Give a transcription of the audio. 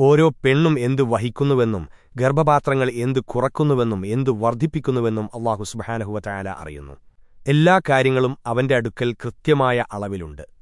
ഓരോ പെണ്ണും എന്തു വഹിക്കുന്നുവെന്നും ഗർഭപാത്രങ്ങൾ എന്തു കുറക്കുന്നുവെന്നും എന്തു വർദ്ധിപ്പിക്കുന്നുവെന്നും അള്ളാഹു സുബഹാനഹുവ അറിയുന്നു. എല്ലാ കാര്യങ്ങളും അവന്റെ അടുക്കൽ കൃത്യമായ അളവിലുണ്ട്.